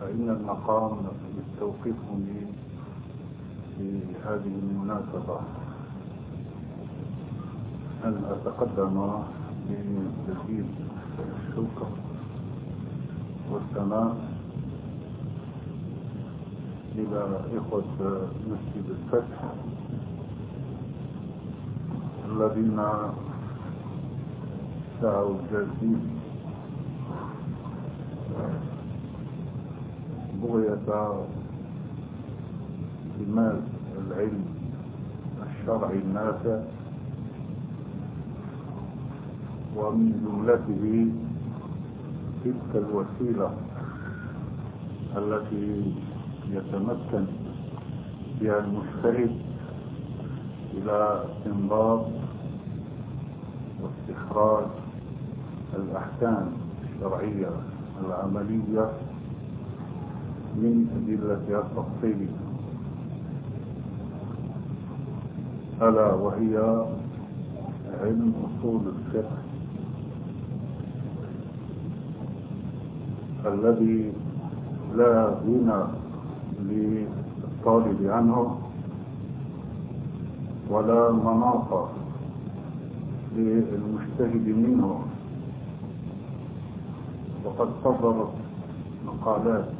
فإن المقام يستوقفني في هذه المناسبة. أن أتقدم بتسجيل الشكر والثناء إلى إخوة مسجد الفتح الذين سعوا الجازين بغية إمال العلم الشرعي النافع ومن جملته تلك الوسيلة التي يتمكن بها المجتهد إلى استنباط واستخراج الأحكام الشرعية العملية من أدلتها التفصيلية ألا وهي علم أصول الفقه الذي لا غنى للطالب عنه ولا مناط للمجتهد منه. وقد صدرت مقالات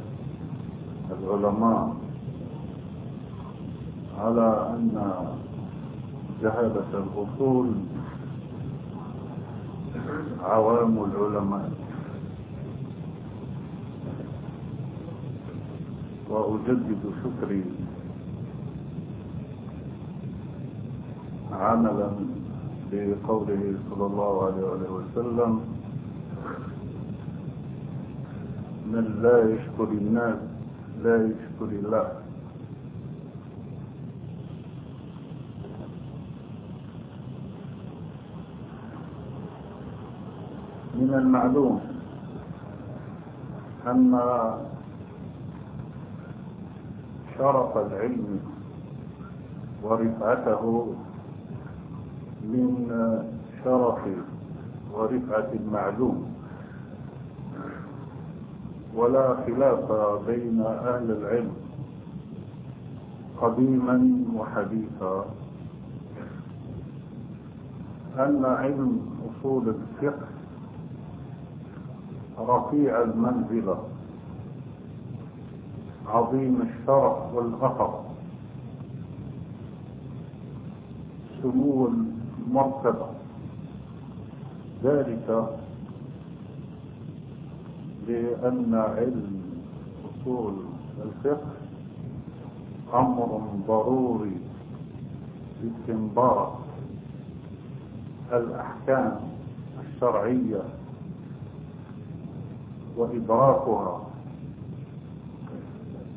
العلماء على أن جهالة الأصول عوام العلماء. وأجدد شكري عملا بقوله صلى الله عليه وسلم من لا يشكر الناس لا يشكر الله. من المعلوم أن شرف العلم ورفعته من شرف ورفعة المعلوم. ولا خلاف بين أهل العلم قديما وحديثا. أن علم أصول الفقه رفيع المنزلة عظيم الشرف والغفر سمو المرتبة ذلك لأن علم أصول الفقه أمر ضروري لاستنباط الأحكام الشرعية وإدراكها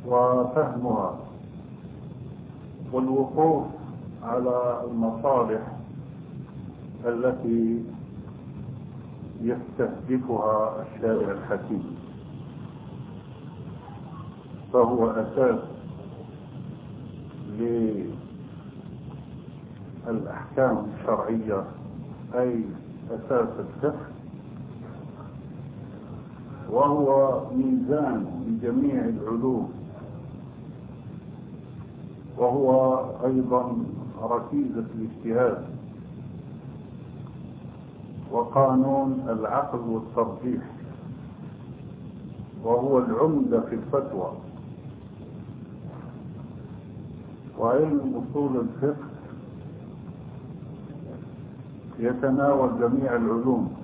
وفهمها والوقوف على المصالح التي يستهدفها الشارع الحكيم. فهو أساس للأحكام الشرعية أي أساس الفقه وهو ميزان لجميع العلوم وهو أيضا ركيزة الاجتهاد. وقانون العقل والترجيح وهو العمدة في الفتوى. وعلم أصول الفقه؟ يتناول جميع العلوم.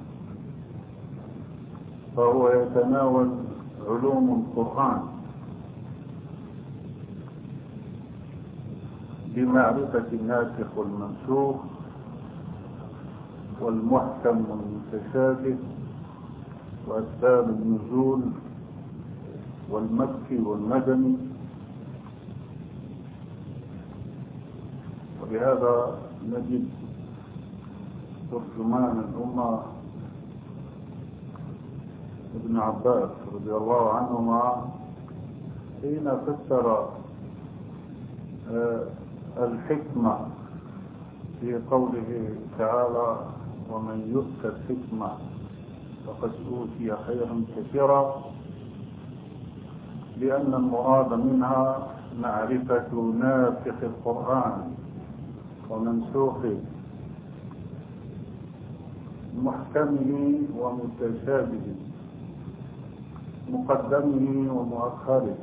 فهو يتناول علوم القرآن بمعرفة الناسخ والمنسوخ والمحكم والمتشابه وأسباب النزول والمكي والمدني وبهذا نجد ترجمان الأمة ابن عباس رضي الله عنهما حين فسر الحكمة في قوله تعالى ومن يؤت الحكمة فقد أوتي خيرا كثيرا. لأن المراد منها معرفة ناسخ القرآن ومنسوخه محكمه ومتشابهه مقدمه ومؤخره.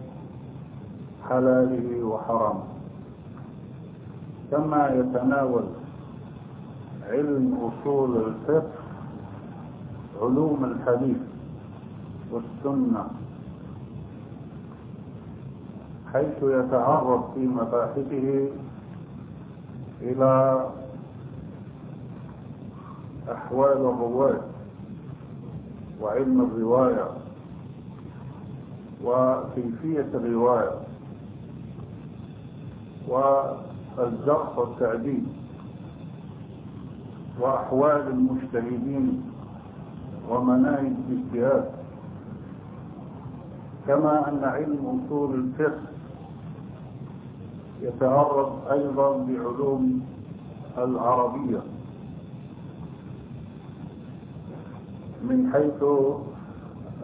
حلاله وحرامه. كما يتناول علم أصول الفقه علوم الحديث والسنة. حيث يتعرض في مباحثه إلى أحوال الرواة وعلم الرواية وكيفية الرواية والجرح والتعديل. وأحوال المجتهدين ومناهج الاجتهاد. كما أن علم أصول الفقه يتعرض أيضا بعلوم العربية من حيث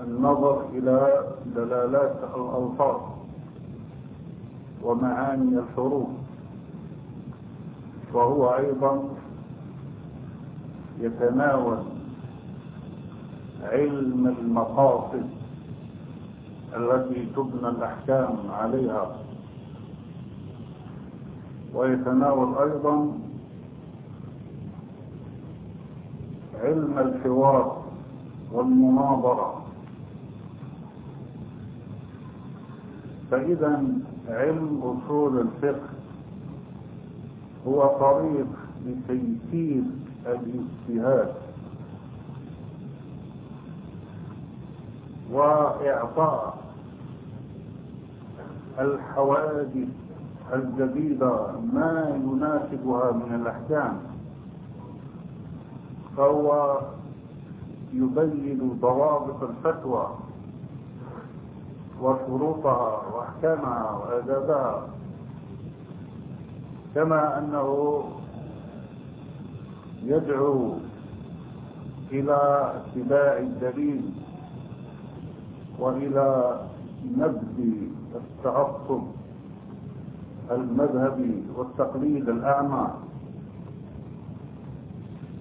النظر إلى دلالات الألفاظ ومعاني الحروف وهو أيضا يتناول علم المقاصد التي تبنى الأحكام عليها ويتناول أيضا علم الحوار والمناظرة. فإذا علم أصول الفقه هو طريق لتيسير الإجتهاد وإعطاء الحوادث الجديدة ما يناسبها من الأحكام فهو يبين ضوابط الفتوى وشروطها وأحكامها وآدابها كما أنه يدعو إلى اتباع الدليل وإلى نبذ التعصب المذهبي والتقليد الأعمى.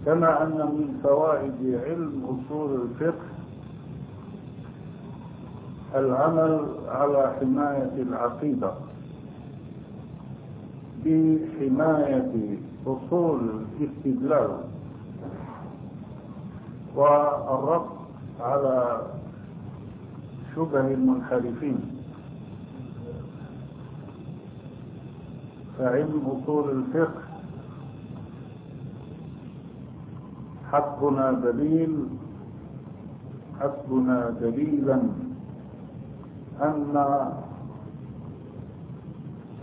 كما أن من فوائد علم أصول الفقه العمل على حماية العقيدة. بحماية أصول الاستدلال والرد على شبه المنحرفين. فعلم أصول الفقه حسبنا دليل حسبنا دليلا أن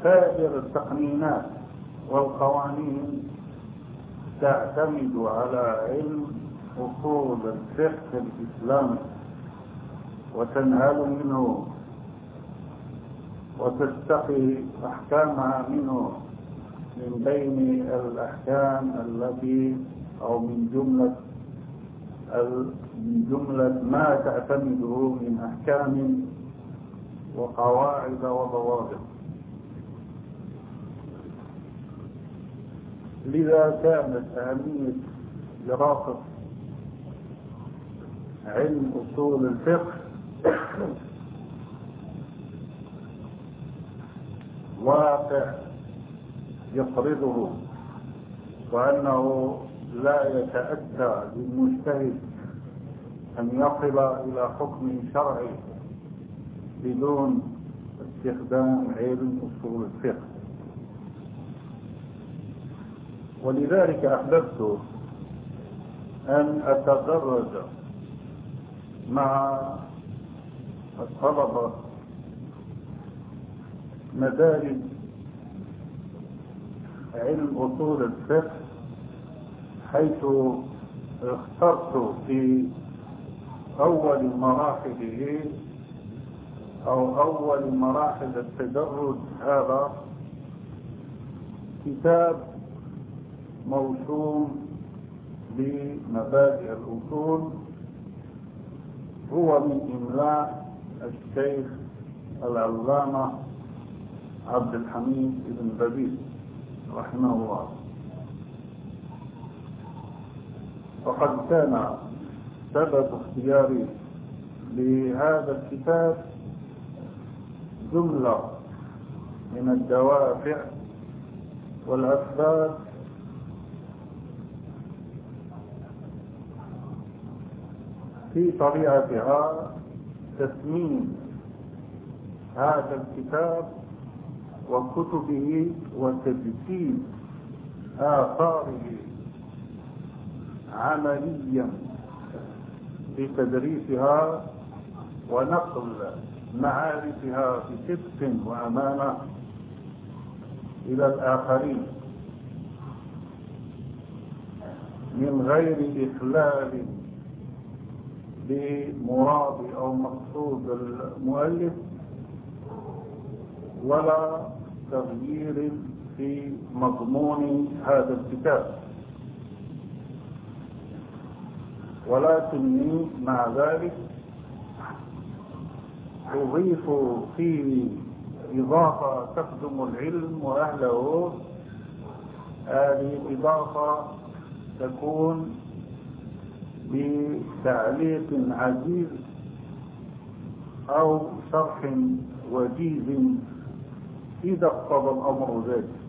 سائر التقنينات والقوانين تعتمد على علم أصول الفقه الإسلامي وتنهل منه وتستقي أحكامها منه من بين الأحكام التي أو من جملة من جملة ما تعتمده من أحكام وقواعد وضوابط. لذا كانت أهمية دراسة علم أصول الفقه واقع يفرضه وأنه لا يتأتى للمجتهد أن يصل إلى حكم شرعي بدون استخدام علم أصول الفقه. ولذلك أحببت أن أتدرج مع الطلبة مدارس علم أصول الفقه حيث اخترت في أول مراحله أو أول مراحل التدرج هذا كتاب موسوم بمبادئ الأصول هو من إملاء الشيخ العلامة عبد الحميد بن بديل رحمه الله. وقد كان سبب اختياري لهذا الكتاب جملة من الدوافع والأسباب في طبيعتها تسمين هذا الكتاب وكتبه وتجسيد آثاره عمليا بتدريسها ونقل معارفها بصدق وأمانة إلى الآخرين من غير إخلال بمراد أو مقصود المؤلف ولا تغيير في مضمون هذا الكتاب. ولكني مع ذلك أضيف فيه إضافة تخدم العلم وأهله. هذه الإضافة تكون بتعليق عزيز أو شرح وجيز. إذا اقتضى الأمر ذلك.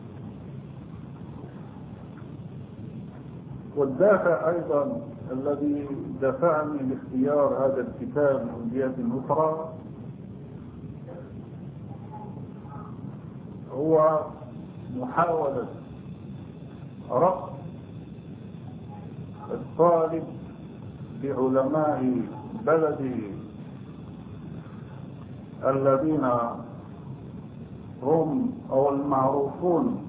والدافع أيضا الذي دفعني لاختيار هذا الكتاب من جهة أخرى هو محاولة ربط الطالب بعلماء بلده الذين هم أو المعروفون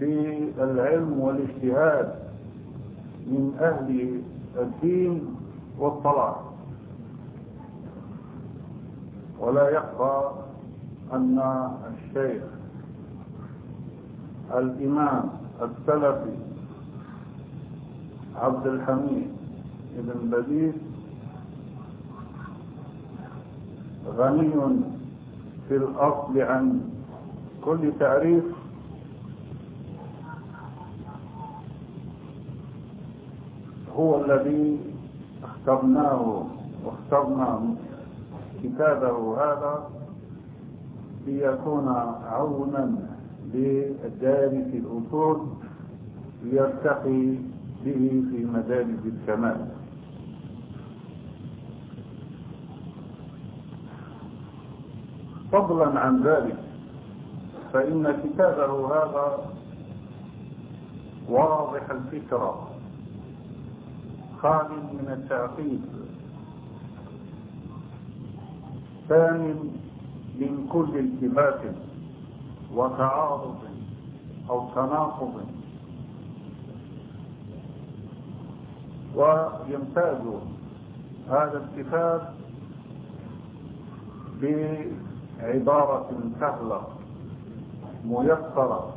بالعلم والاجتهاد من أهل الدين والصلاح ولا يخفى أن الشيخ الإمام السلفي عبد الحميد بن بديس غني في الأصل عن كل تعريف هو الذي اخترناه واخترنا كتابه هذا ليكون عونا للدارس الأصول ليرتقي به في مدارس الكمال. فضلا عن ذلك. فإن كتابه هذا واضح الفكرة. خال من التعقيد. ثاني من كل التباس وتعارض أو تناقض. ويمتاز هذا الكتاب بعبارة سهلة ميسرة.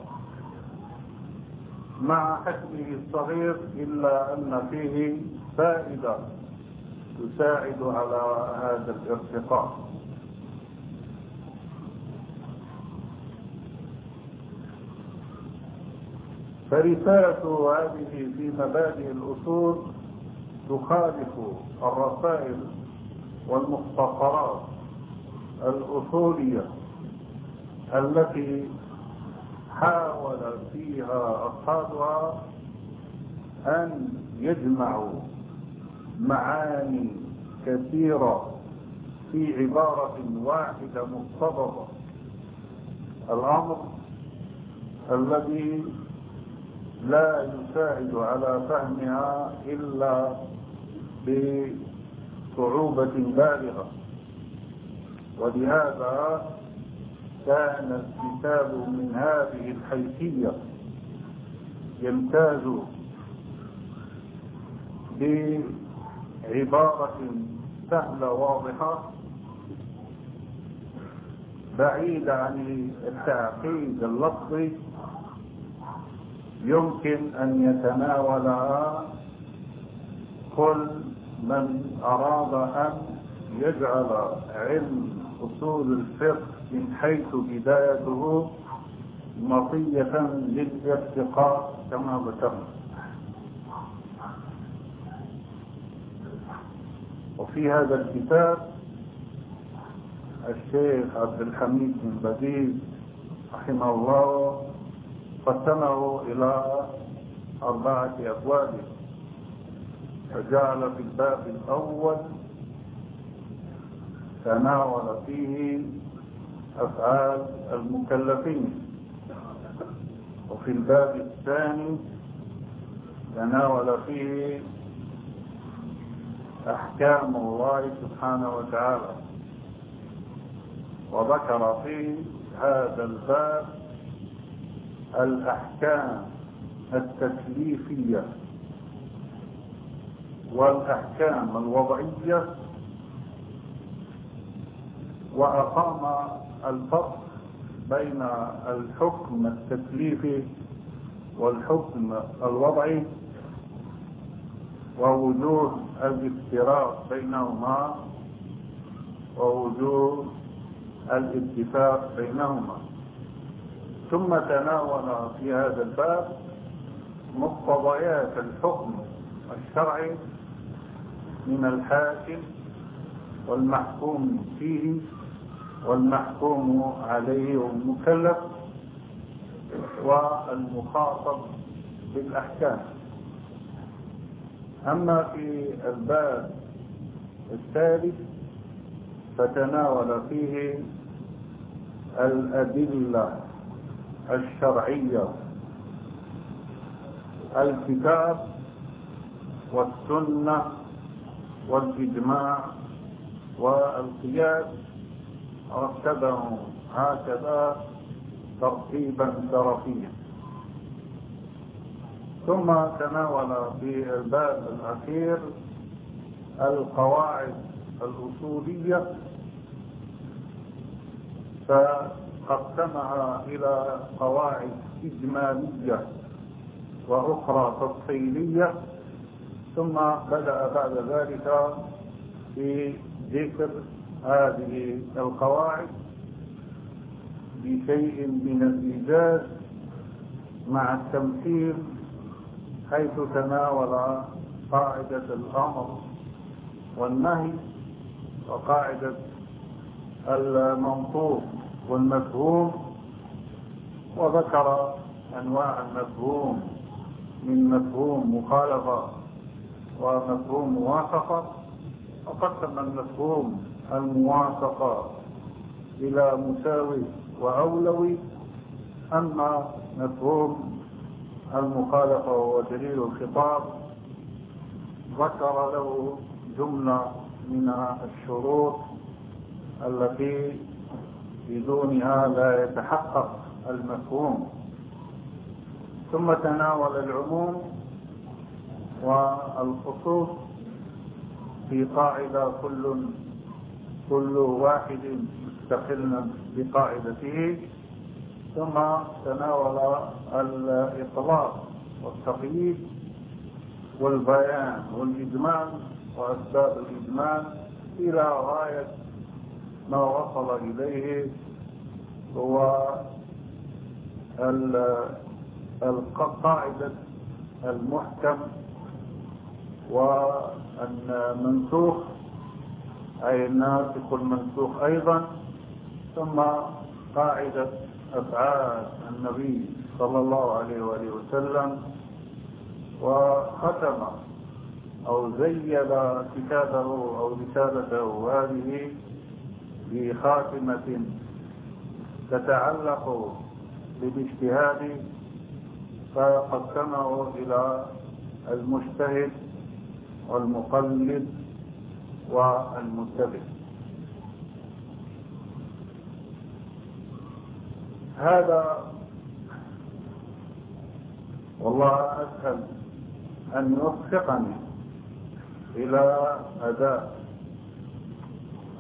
مع حجمه الصغير إلا أن فيه فائدة تساعد على هذا الارتقاء. فرسالة هذه في مبادئ الأصول تخالف الرسائل والمختصرات. الأصولية التي حاول فيها أصحابها أن يجمعوا معاني كثيرة في عبارة واحدة مقتضبة. الأمر الذي لا يساعد على فهمها إلا صعوبة بالغة. ولهذا كان الكتاب من هذه الحيثية يمتاز بعبارة سهلة واضحة بعيد عن التعقيد اللفظي يمكن أن يتناولها كل من أراد أن يجعل علم أصول الفقه من حيث بدايته مطية للارتقاء كما ذكرنا. وفي هذا الكتاب الشيخ عبد الحميد بن بديل رحمه الله قسمه إلى أربعة أبواب فجعل في الباب الأول تناول فيه أفعال المكلفين. وفي الباب الثاني تناول فيه أحكام الله سبحانه وتعالى. وذكر في هذا الباب الأحكام التكليفية والأحكام الوضعية وأقام الفرق بين الحكم التكليفي والحكم الوضعي ووجود الافتراق بينهما ووجود الاتفاق بينهما. ثم تناول في هذا الباب مقتضيات الحكم الشرعي من الحاكم والمحكوم فيه والمحكوم عليه والمكلف والمخاطب بالأحكام. أما في الباب الثالث فتناول فيه الأدلة الشرعية الكتاب والسنة والإجماع والقياس رتبهم هكذا ترتيبا شرفيا ثم تناول في الباب الأخير القواعد الأصولية فقسمها إلى قواعد إجمالية وأخرى تفصيلية ثم بدأ بعد ذلك في ذكر هذه القواعد بشيء من الإيجاز مع التمثيل حيث تناول قاعدة الأمر والنهي وقاعدة المنطوق والمفهوم وذكر أنواع المفهوم من مفهوم مخالفة ومفهوم موافقة وقسم المفهوم الموافقة إلى مساوي وأولوي أما مفهوم المخالفة هو دليل الخطاب ذكر له جملة من الشروط التي بدونها لا يتحقق المفهوم. ثم تناول العموم والخصوص في قاعدة كل كل واحد مستقل بقاعدته ثم تناول الإطلاق والتقييد والبيان والإجمال وأسباب الإجمال إلى غاية ما وصل إليه هو القاعدة المحكم والمنسوخ أي الناسخ المنسوخ أيضا ثم قاعدة أفعال النبي صلى الله عليه وآله وسلم وختم أو زيد كتابه أو رسالته هذه بخاتمة تتعلق بالاجتهاد فقسمه إلى المجتهد والمقلد والمنتبه. هذا والله أسأل أن يوفقني إلى أداء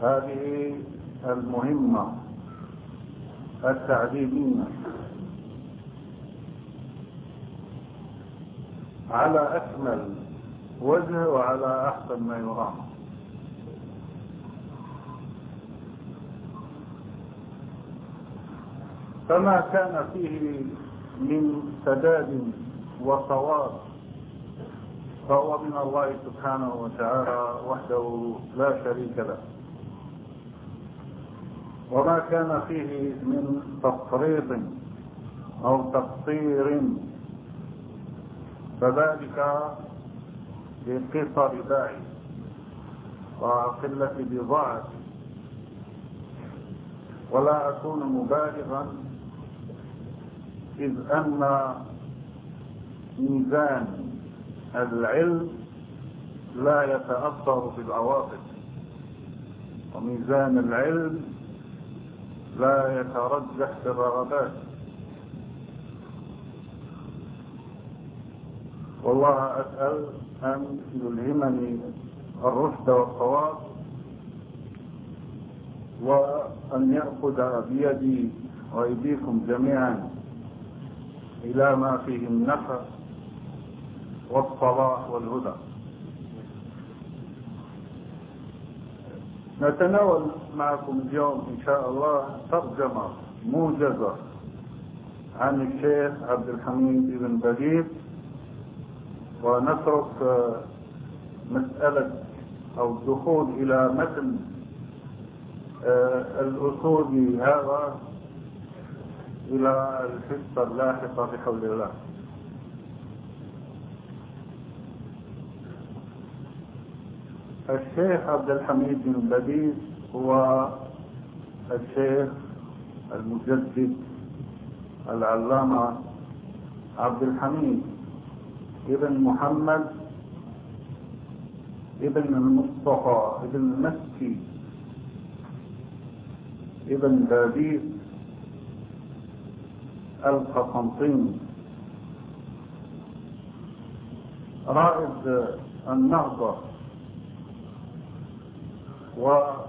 هذه المهمة التعليمية على أكمل وجه وعلى أحسن ما يرام. فما كان فيه من سداد وصواب فهو من الله سبحانه وتعالى وحده لا شريك له. وما كان فيه من تفريط أو تقصير فذلك لقصر باعي وقلة بضاعة. ولا أكون مبالغا إذ أن ميزان العلم لا يتأثر بالعواطف وميزان العلم لا يترجح بالرغبات. والله أسأل أن يلهمني الرشد والصواب وأن يأخذ بيدي وأيديكم جميعا. إلى ما فيه النفع والصلاح والهدى. نتناول معكم اليوم إن شاء الله ترجمة موجزة عن الشيخ عبد الحميد بن بديد ونترك مسألة أو الدخول إلى متن الأصول هذا إلى الحصة اللاحقة بحول الله. الشيخ عبد الحميد بن بديد هو الشيخ المجدد العلامة عبد الحميد ابن محمد ابن المصطفى ابن المكي ابن بابيس القسنطيني رائد النهضة وزعيم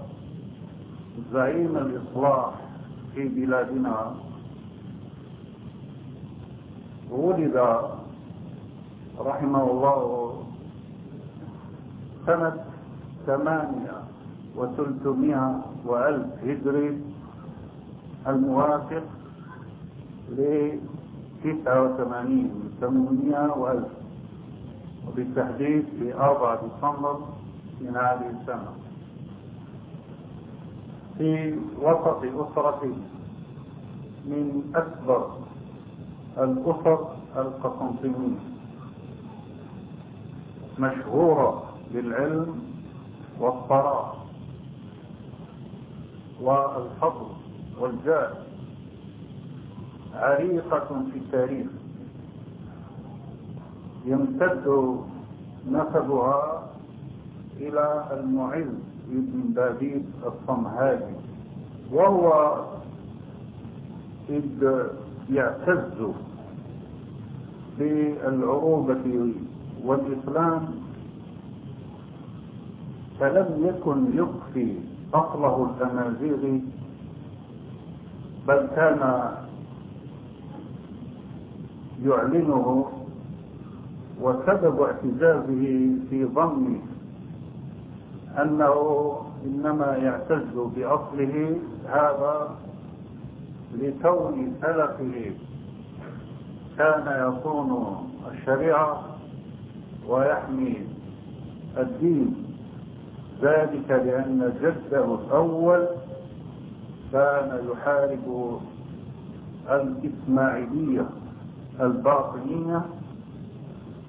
الإصلاح في بلادنا. ولد رحمه الله سنة ثمانية وثلثمائة وألف هجري الموافق لتسعة وثمانين ثمانمائة وألف. وبالتحديد في أربعة ديسمبر من هذه السنة. في وسط أسرة من أكبر الأسر القسنطينية مشهورة بالعلم والثراء والفضل والجاه عريقة في التاريخ. يمتد نسبها إلى المعز ابن داوود الصمهاجي وهو إذ يعتز بالعروبة والإسلام فلم يكن يخفي أصله الأمازيغي بل كان يعلنه وسبب اعتزازه في ظنه أنه إنما يعتز بأصله هذا لكون سلفه كان يصون الشريعة ويحمي الدين. ذلك لأن جده الأول كان يحارب الإسماعيلية. الباطنية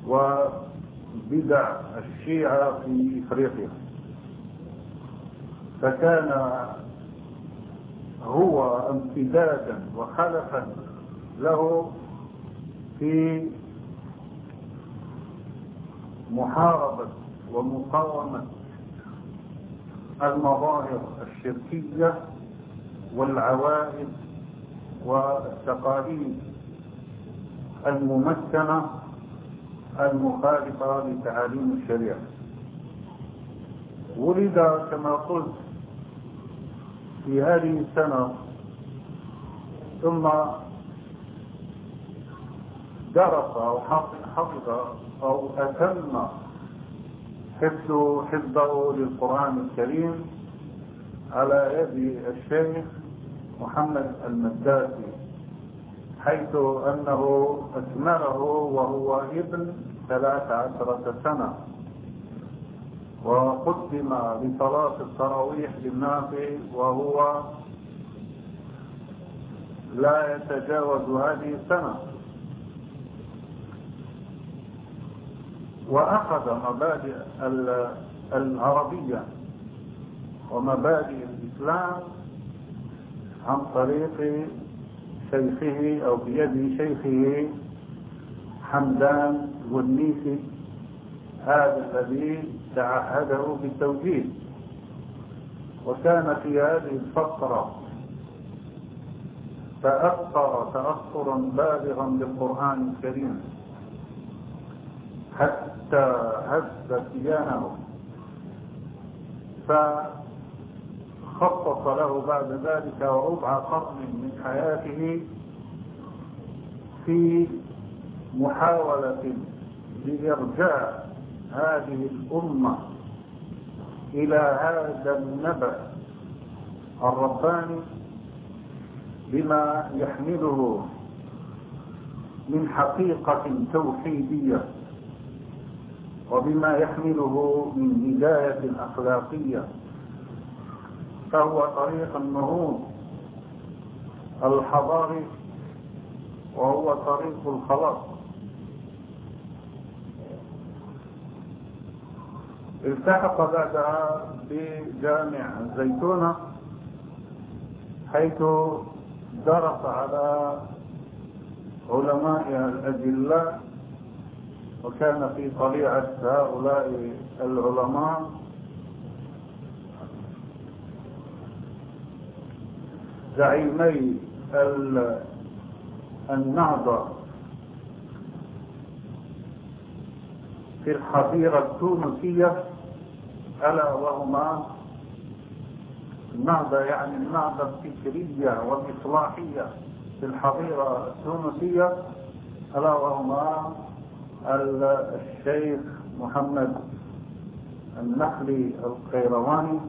وبدع الشيعة في إفريقيا. فكان هو امتدادا وخلفا له في محاربة ومقاومة المظاهر الشركية والعوائد والتقاليد. الممكنة المخالفة لتعاليم الشريعة. ولد كما قلت في هذه السنة ثم درس أو حفظ أو أتم حفظ حفظه للقرآن الكريم على يد الشيخ محمد المداسي حيث أنه أكمله وهو ابن ثلاث عشرة سنة. وقدم لصلاة التراويح للناس وهو لا يتجاوز هذه السنة. وأخذ مبادئ العربية ومبادئ الإسلام عن طريق شيخه أو بيد شيخه حمدان والنيسي هذا الذي تعهده بالتوجيه وكان في هذه الفترة تأثر تأثرا بالغا بالقرآن الكريم. حتى هز كيانه فخصص له بعد ذلك ربع قرن من حياته في محاولة لإرجاع هذه الأمة إلى هذا النبأ الرباني بما يحمله من حقيقة توحيدية وبما يحمله من هداية أخلاقية. فهو طريق النهوض الحضاري وهو طريق الخلاص التحق بعدها بجامع الزيتونة حيث درس على علماء الأجلاء وكان في طليعة هؤلاء العلماء زعيمي النهضة في الحظيرة التونسية ألا وهما النهضة يعني النهضة الفكرية والإصلاحية في الحظيرة التونسية ألا وهما الشيخ محمد النخلي القيرواني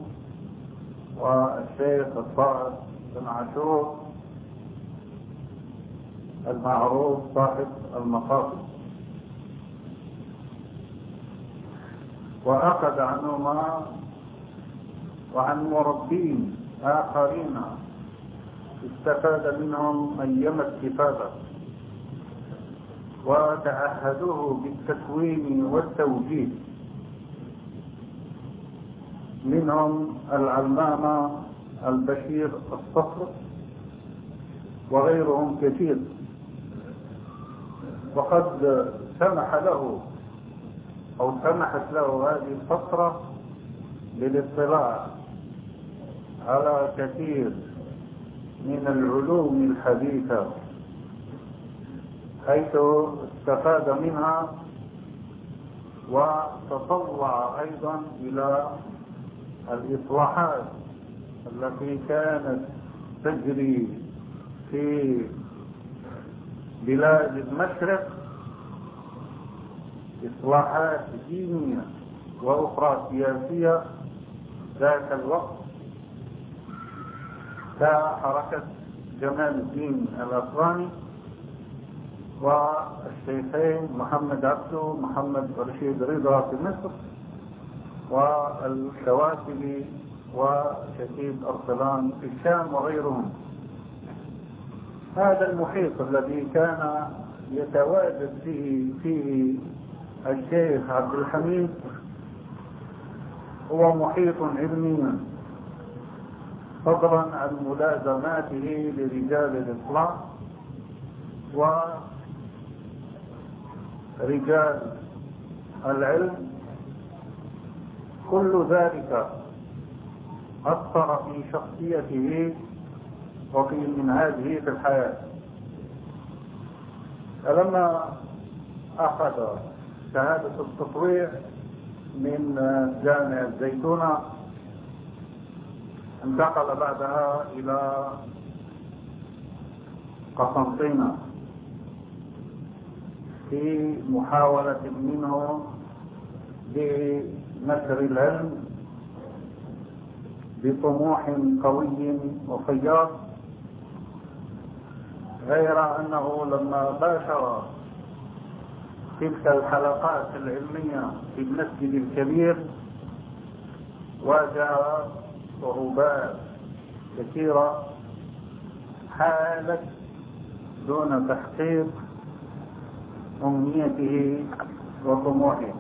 والشيخ الطاهر عاشور المعروف صاحب المقاصد. وأخذ عنهما وعن مربين آخرين استفاد منهم أيام استفادة وتعهدوه بالتكوين والتوجيه. منهم العلامة البشير الصفر وغيرهم كثير. وقد سمح له أو سمحت له هذه الفترة للاطلاع على كثير من العلوم الحديثة حيث استفاد منها وتطلع أيضا إلى الإصلاحات. التي كانت تجري في بلاد المشرق إصلاحات دينية وأخرى سياسية ذاك الوقت كحركة جمال الدين الأفغاني والشيخين محمد عبده محمد رشيد رضا في مصر والكواتبي وشهيد أرسلان الشام وغيرهم. هذا المحيط الذي كان يتواجد فيه فيه الشيخ عبد الحميد هو محيط علمي. فضلا عن ملازماته لرجال الإسلام ورجال العلم. كل ذلك أثر في شخصيته وفي منهاجه في الحياة. فلما أخذ شهادة التطوير من جامعة زيتونة انتقل بعدها إلى قسنطينة في محاولة منه بنشر العلم بطموح قوي وفياض غير أنه لما باشر تلك الحلقات العلمية في المسجد الكبير واجه صعوبات كثيرة حالت دون تحقيق أمنيته وطموحه.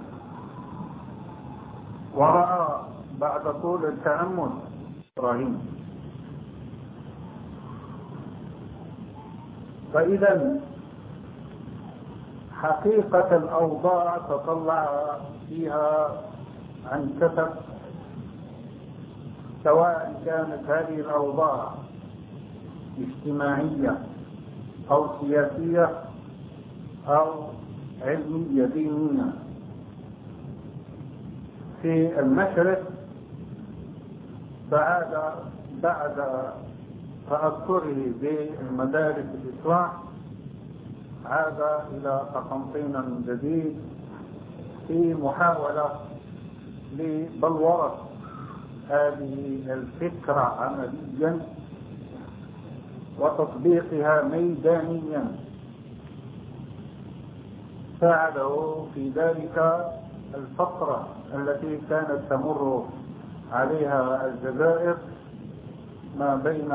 ورأى بعد طول التأمل. إبراهيم. فإذا حقيقة الأوضاع تطلع فيها عن كتب سواء كانت هذه الأوضاع اجتماعية أو سياسية أو علمية دينية. في المشرق بعد بعد تأثره بمدارس الإسلام عاد إلى قسنطين جديد في محاولة لبلورة هذه الفكرة عمليا وتطبيقها ميدانيا. ساعده في ذلك الفترة التي كانت تمر عليها الجزائر ما بين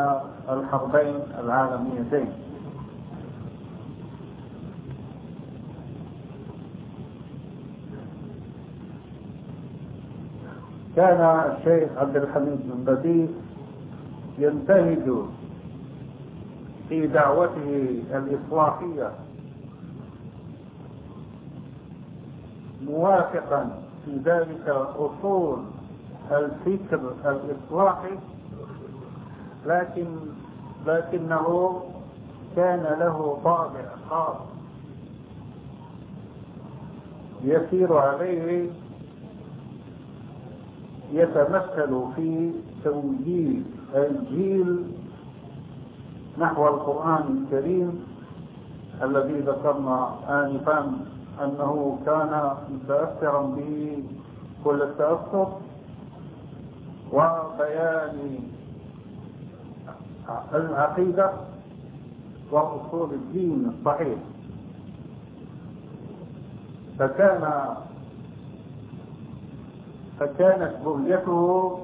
الحربين العالميتين. كان الشيخ عبد الحميد بن بديس ينتهج في دعوته الإصلاحية موافقا في ذلك أصول الفكر الإصلاحي لكن لكنه كان له طابع خاص يسير عليه يتمثل في توجيه الجيل نحو القرآن الكريم الذي ذكرنا آنفا أنه كان متأثرا به كل التأثر. وبيان العقيدة وأصول الدين الصحيح. فكان فكانت بغيته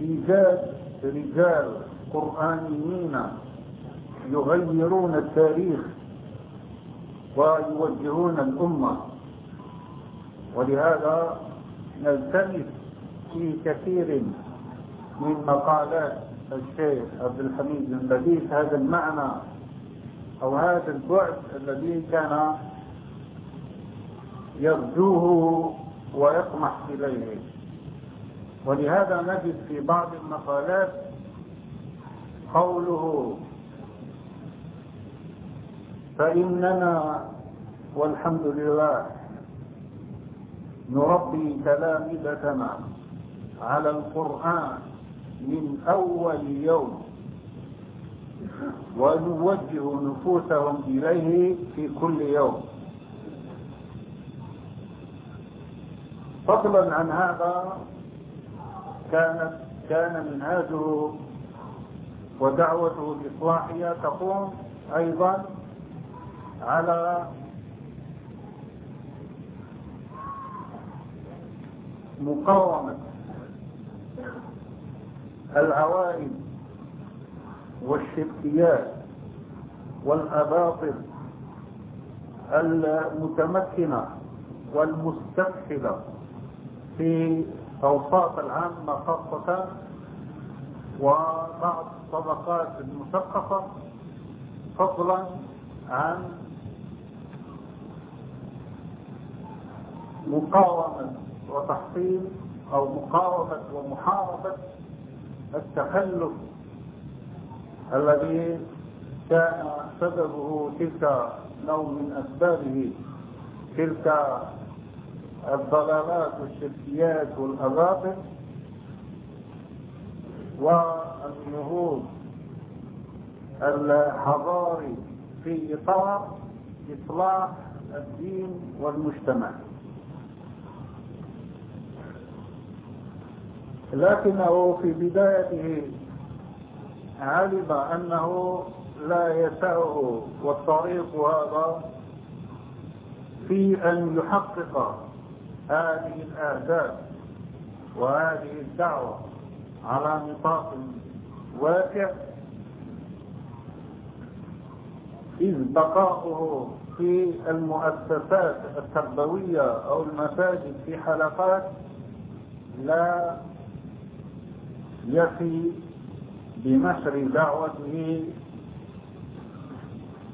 إيجاد رجال قرآنيين يغيرون التاريخ ويوجهون الأمة. ولهذا نلتمس في كثير من مقالات الشيخ عبد الحميد بن بديس هذا المعنى أو هذا البعد الذي كان يرجوه ويطمح إليه. ولهذا نجد في بعض المقالات قوله فإننا والحمد لله نربي تلامذتنا على القرآن من أول يوم. ونوجه نفوسهم إليه في كل يوم. فضلا عن هذا كانت كان منهاجه ودعوته الإصلاحية تقوم أيضا على مقاومة العوائد والشركيات والأباطل المتمكنة والمستفحلة في أوساط العامة خاصة وبعض الطبقات المثقفة فضلا عن مقاومة وتحصيل أو مقاومة ومحاربة التخلف الذي كان سببه تلك نوع من أسبابه تلك الضلالات والشركيات والأباطل والنهوض الحضاري في إطار إصلاح الدين والمجتمع. لكنه في بدايته علم أنه لا يسعه والطريق هذا في أن يحقق هذه الأهداف وهذه الدعوة على نطاق واسع إذ بقاؤه في المؤسسات التربوية أو المساجد في حلقات لا يفي بنشر دعوته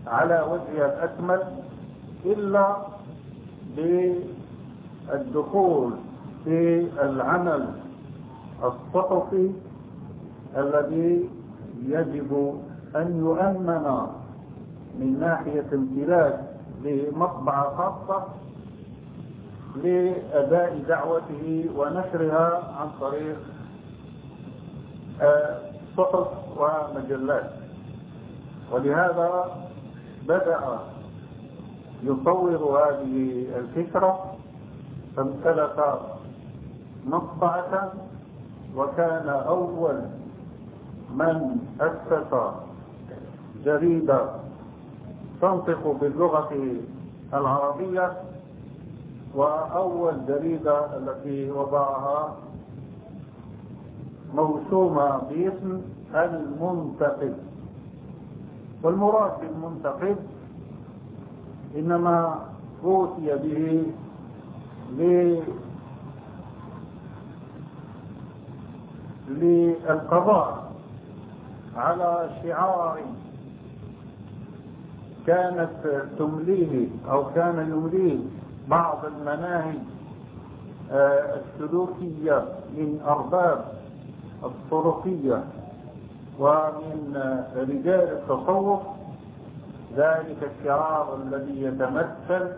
على وجه الأكمل إلا بالدخول في العمل الصحفي الذي يجب أن يؤمن من ناحية امتلاك لمطبعة خاصة لأداء دعوته ونشرها عن طريق صحف ومجلات ولهذا بدأ يطور هذه الفكرة فامتلك مطبعة وكان أول من أسس جريدة تنطق باللغة العربية وأول جريدة التي وضعها موسومة باسم المنتقد والمراد بالمنتقد إنما أوتي به للقضاء على شعار كانت تمليه أو كان يمليه بعض المناهج آه، السلوكية من أرباب الطرقية. ومن رجال التصوف ذلك الشعار الذي يتمثل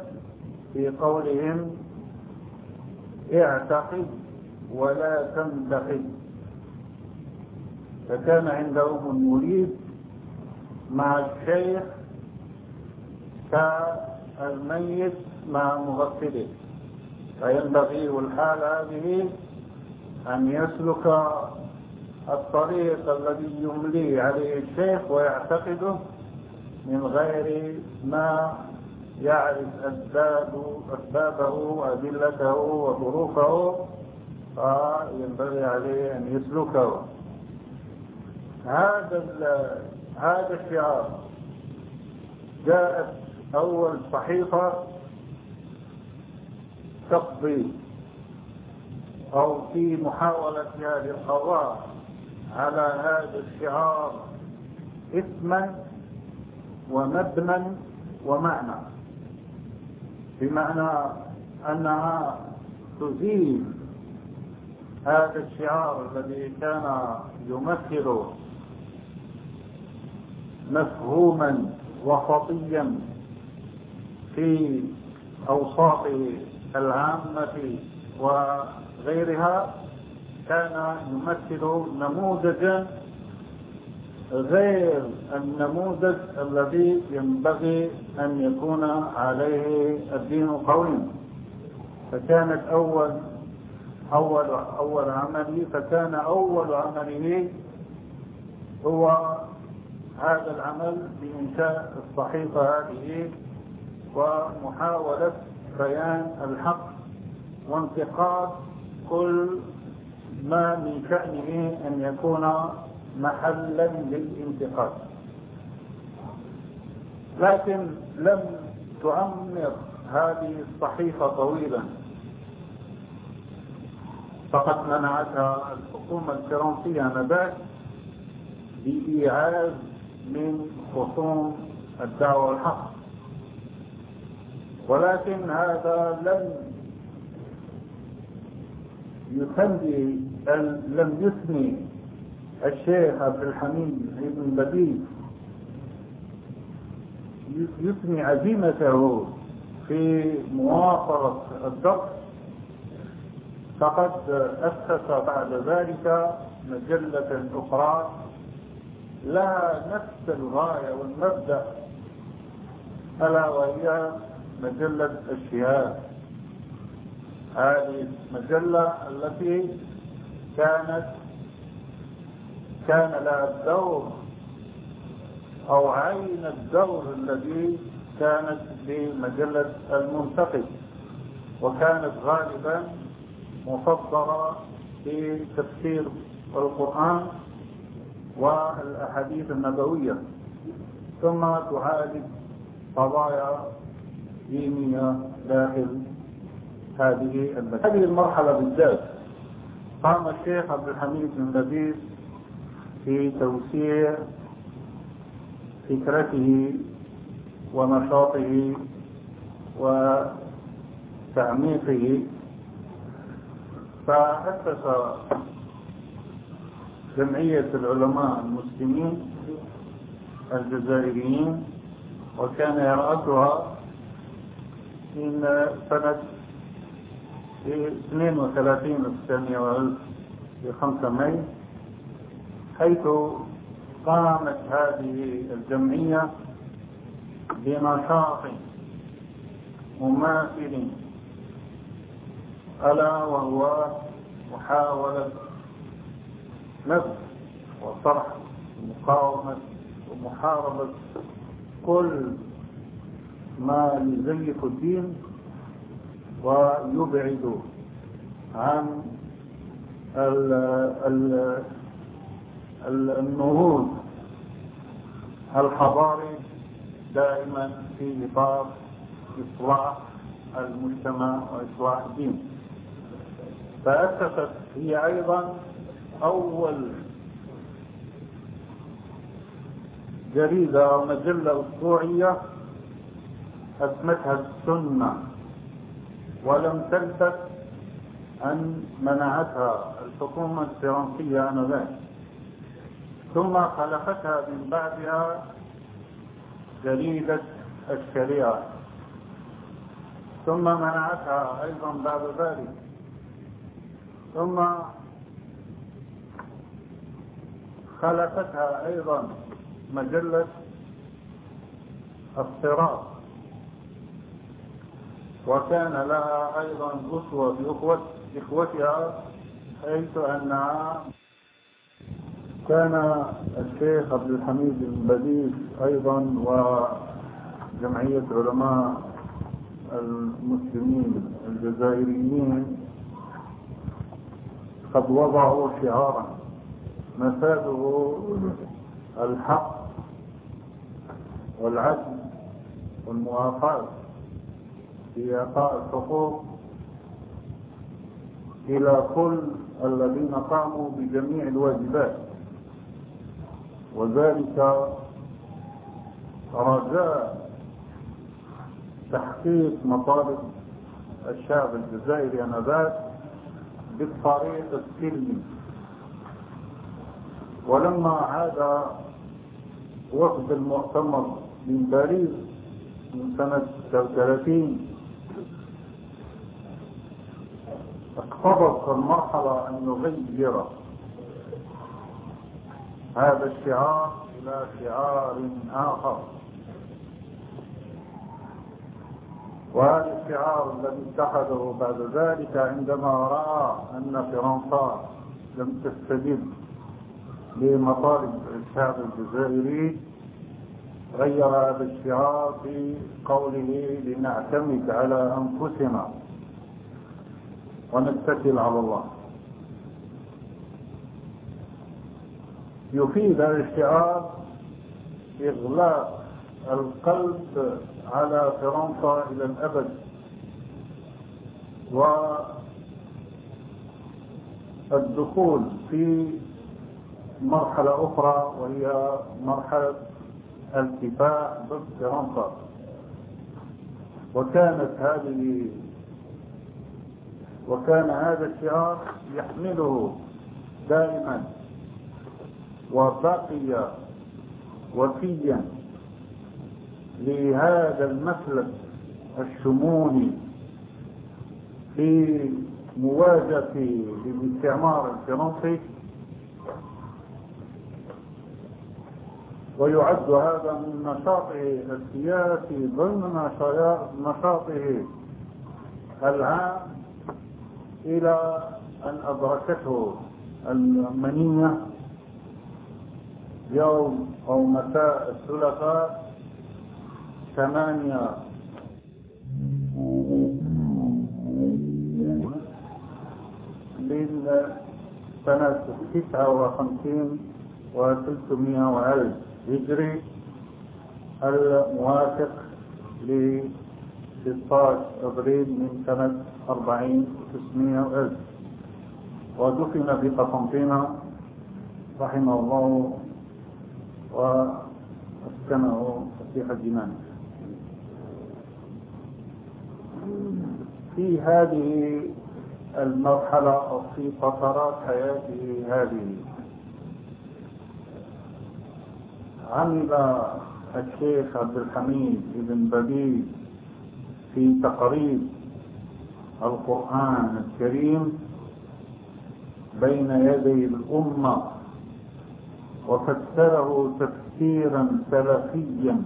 في قولهم اعتقد ولا تنتقد فكان عندهم المريد مع الشيخ كالميت مع مغسله. فينبغي الحال هذه أن يسلك الطريق الذي يملي عليه الشيخ ويعتقده من غير ما يعرف أسباب أسبابه وأدلته وظروفه فينبغي عليه أن يسلكه. هذا هذا الشعار. جاءت أول صحيفة تقضي أو في محاولتها للقضاء. على هذا الشعار اسما ومبنى ومعنى. بمعنى أنها تزيل هذا الشعار الذي كان يمثل مفهوما وسطيا في أوساط العامة وغيرها. كان يمثل نموذجا غير النموذج الذي ينبغي أن يكون عليه الدين قويا. فكانت أول أول أول عمله فكان أول عمله هو هذا العمل بإنشاء الصحيفة هذه ومحاولة بيان الحق وانتقاد كل ما من شأنه أن يكون محلا للانتقاد. لكن لم تعمر هذه الصحيفة طويلا. فقد منعتها الحكومة الفرنسية آنذاك بإيعاز من خصوم الدعوة الحق. ولكن هذا لم يسمي لم يثني الشيخ عبد الحميد بن بديل يثني عزيمته في مواصلة الدرس. فقد أسس بعد ذلك مجلة أخرى. لها نفس الغاية والمبدأ. ألا وهي مجلة الشهاد هذه المجلة التي كانت كان لها الدور أو عين الدور الذي كانت بمجلة المنتقد وكانت غالبا مفضلة في تفسير القرآن والأحاديث النبوية. ثم تعالج قضايا دينية داخل هذه المجلة هذه المرحلة بالذات. قام الشيخ عبد الحميد بن لبيب في توسيع فكرته ونشاطه وتعميقه. فأسس جمعية العلماء المسلمين الجزائريين وكان يرأسها من سنة 32 الثانية وألف في 5 ماي حيث قامت هذه الجمعية بنشاط مماثل ألا وهو محاولة نفس وطرح ومقاومة ومحاربة كل ما يزيف الدين ويبعد عن ال ال النهوض. الحضاري دائما في إطار إصلاح المجتمع وإصلاح الدين. فأسست هي أيضا أول جريدة أو مجلة أسبوعية أسمتها السنة. ولم تلبث أن منعتها الحكومة الفرنسية آنذاك. ثم خلقتها من بعدها جريدة الشريعة. ثم منعتها أيضا بعد ذلك. ثم خلقتها أيضا مجلة الصراط. وكان لها أيضا أسوة بأخوة إخوتها حيث أنها كان الشيخ عبد الحميد بن بديل أيضا وجمعية علماء المسلمين الجزائريين قد وضعوا شعارا. مفاده الحق والعدل والموافاة في إعطاء الحقوق إلى كل الذين قاموا بجميع الواجبات. وذلك رجاء تحقيق مطالب الشعب الجزائري آنذاك بالطريق السلمي. ولما عاد وفد المؤتمر من باريس من سنة 36 اقتضت المرحلة أن نغير هذا الشعار إلى شعار آخر. وهذا الشعار الذي اتخذه بعد ذلك عندما رأى أن فرنسا لم تستجب لمطالب الشعب الجزائري غير هذا الشعار في قوله لنعتمد على أنفسنا. ونتكل على الله. يفيد الشعار إغلاق القلب على فرنسا إلى الأبد. والدخول في مرحلة أخرى وهي مرحلة الكفاح ضد فرنسا. وكانت هذه وكان هذا الشعار يحمله دائما وبقي وفيا لهذا المسلك الشمولي في مواجهة الاستعمار الفرنسي. ويعد هذا من نشاطه السياسي ضمن نشاطه العام إلى أن أدركته المنية يوم أو مساء الثلاثاء ثمانية. سنة تسعة وخمسين وثلاثمائة وألف هجري الموافق ل 16 أبريل من سنة 40 و900 وألف. ودفن في قسنطينة رحمه الله وأسكنه فسيح الجنان. في هذه المرحلة أو في فترات حياته هذه عمل الشيخ عبد الحميد بن بديل في تقريب القرآن الكريم بين يدي الأمة وفسره تفسيرا سلفيا.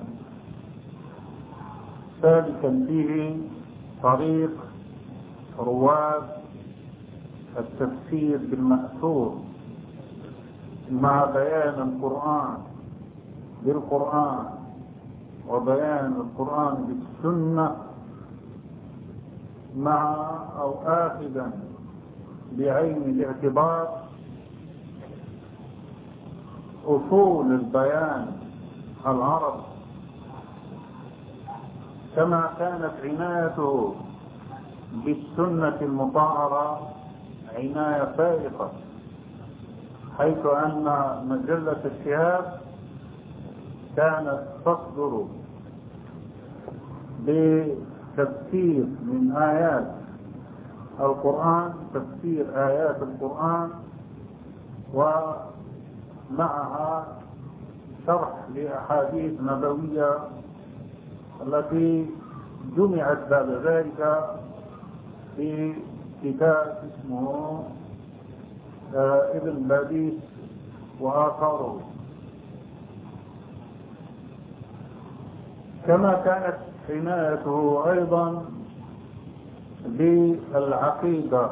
سالكا فيه طريق رواد التفسير بالمأثور مع بيان القرآن بالقرآن وبيان القرآن بالسنة مع أو آخذا بعين الاعتبار أصول البيان العرب كما كانت عنايته بالسنة المطهرة عناية فائقة حيث أن مجلة الشهاب كانت تصدر بتفسير من آيات القرآن تفسير آيات القرآن ومعها شرح لأحاديث نبوية التي جمعت بعد ذلك في كتاب اسمه ابن باديس وآخره كما كانت عنايته أيضا بالعقيدة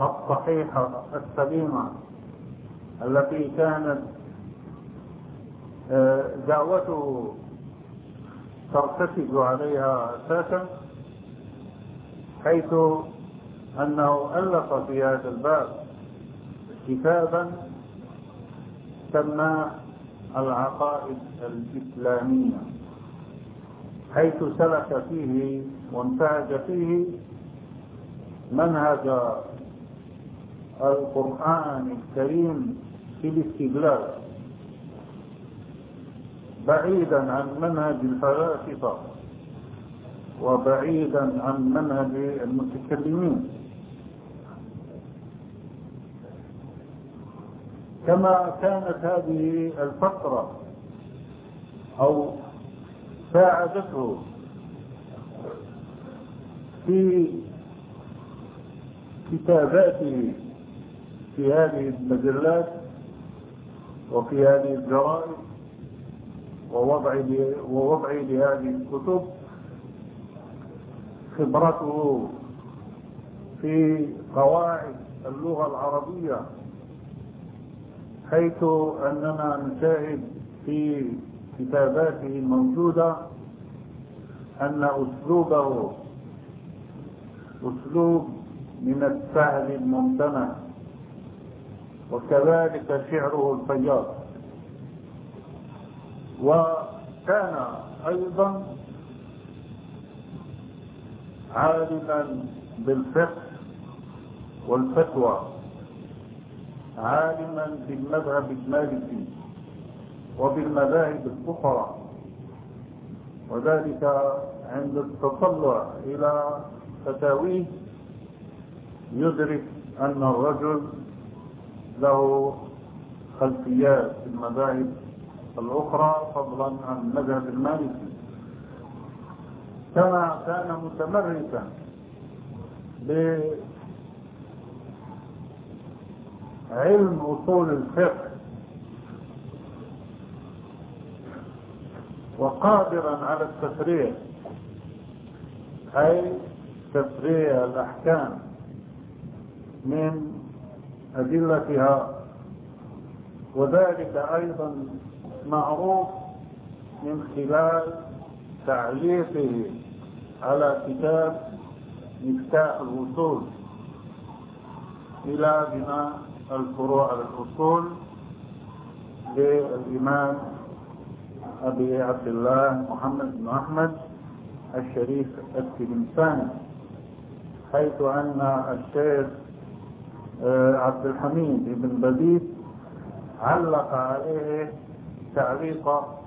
الصحيحة السليمة التي كانت دعوته ترتكز عليها أساسا حيث أنه ألف في هذا الباب كتابا سماه العقائد الإسلامية. حيث سلك فيه وانتهج فيه منهج القرآن الكريم في الاستدلال بعيدا عن منهج الفلاسفة وبعيدا عن منهج المتكلمين. كما كانت هذه الفترة أو ساعدته في كتاباته في هذه المجلات وفي هذه الجرائد ووضع ووضع لهذه الكتب خبرته في قواعد اللغة العربية حيث أننا نشاهد في كتاباته الموجودة أن أسلوبه أسلوب من السهل الممتنع وكذلك شعره الفياض. وكان أيضا عالما بالفقه والفتوى عالما بالمذهب المالكي. وبالمذاهب الأخرى. وذلك عند التطلع إلى فتاويه يدرك أن الرجل له خلفيات في المذاهب الأخرى فضلا عن المذهب المالكي. كما كان متمرسا بعلم أصول الفقه وقادرا على التفريع أي تفريع الأحكام من أدلتها وذلك أيضا معروف من خلال تعليقه على كتاب مفتاح الوصول إلى بناء الفروع على الأصول للإمام أبي عبد الله محمد بن أحمد الشريف التلمساني حيث أن الشيخ عبد الحميد بن بديد علق عليه تعليقا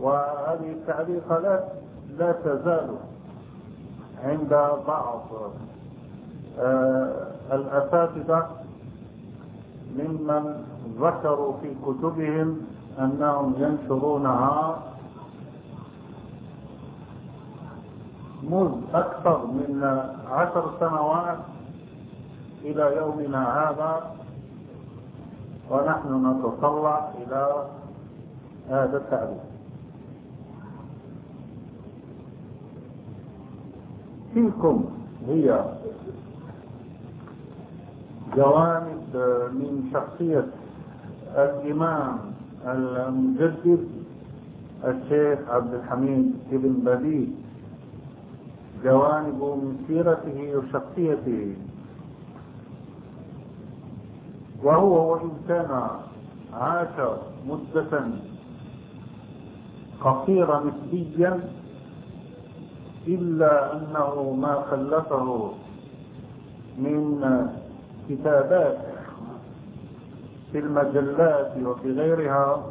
وهذه التعليقة لا لا تزال عند بعض الأساتذة ممن ذكروا في كتبهم أنهم ينشرونها منذ أكثر من عشر سنوات إلى يومنا هذا ونحن نتطلع إلى هذا التعليم تلكم هي جوانب من شخصية الإمام المجدد الشيخ عبد الحميد بن بديد جوانب من سيرته وشخصيته. وهو وإن كان عاش مدة قصيرة نسبيا إلا أنه ما خلفه من كتابات في المجلات وفي غيرها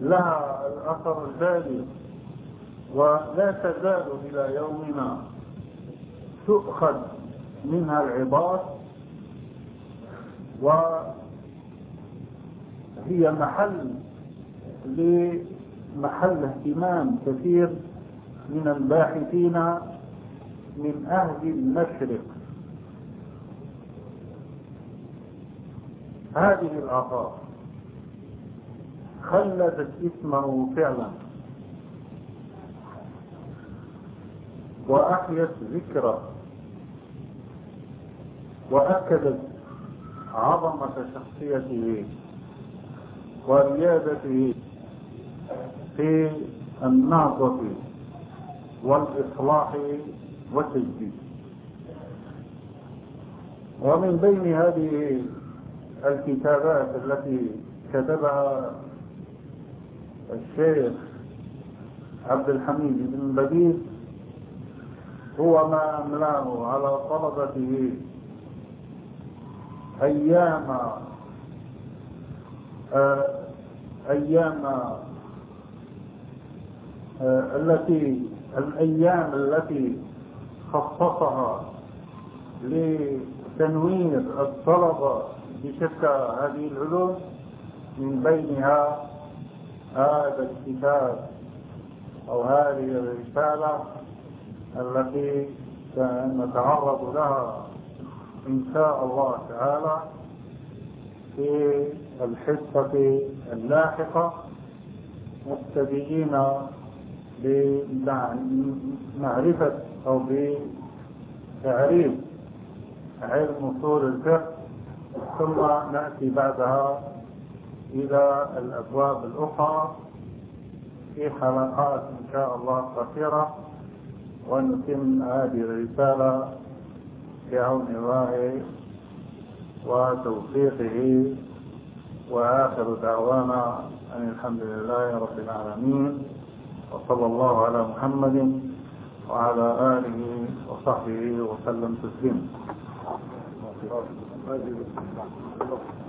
لها الأثر البالغ ولا تزال إلى يومنا تؤخذ منها العباد وهي محل لمحل اهتمام كثير من الباحثين من أهل المشرق. هذه الآثار خلدت اسمه فعلا. وأحيت ذكره وأكدت عظمة شخصيته وريادته في النهضة والإصلاح والتجديد. ومن بين هذه الكتابات التي كتبها الشيخ عبد الحميد بن بديد هو ما أملاه على طلبته أيام أيام التي الأيام التي خصصها لتنوير الطلبة بشتى هذه العلوم من بينها هذا الكتاب أو هذه الرسالة التي سنتعرض لها إن شاء الله تعالى في الحصة اللاحقة مبتدئين بمعرفة أو بتعريف علم أصول الفقه. ثم نأتي بعدها إلى الأبواب الأخرى في حلقات إن شاء الله قصيرة ونتم هذه الرسالة بعون الله وتوفيقه. وآخر دعوانا أن الحمد لله رب العالمين وصلى الله على محمد وعلى آله وصحبه وسلم تسليما. الله